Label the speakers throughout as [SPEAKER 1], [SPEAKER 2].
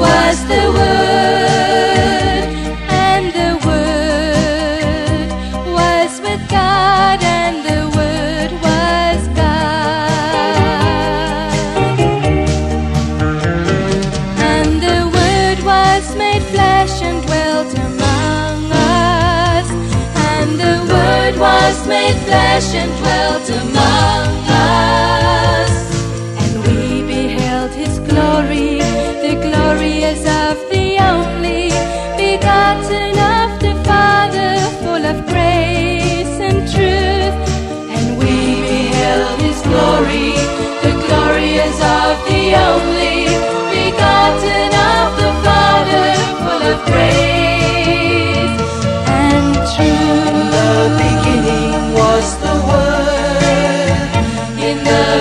[SPEAKER 1] was the Word, and the Word was with God, and the Word was God. And the Word was made flesh and dwelt among us, and the Word was made flesh and dwelt among us.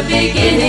[SPEAKER 1] beginning.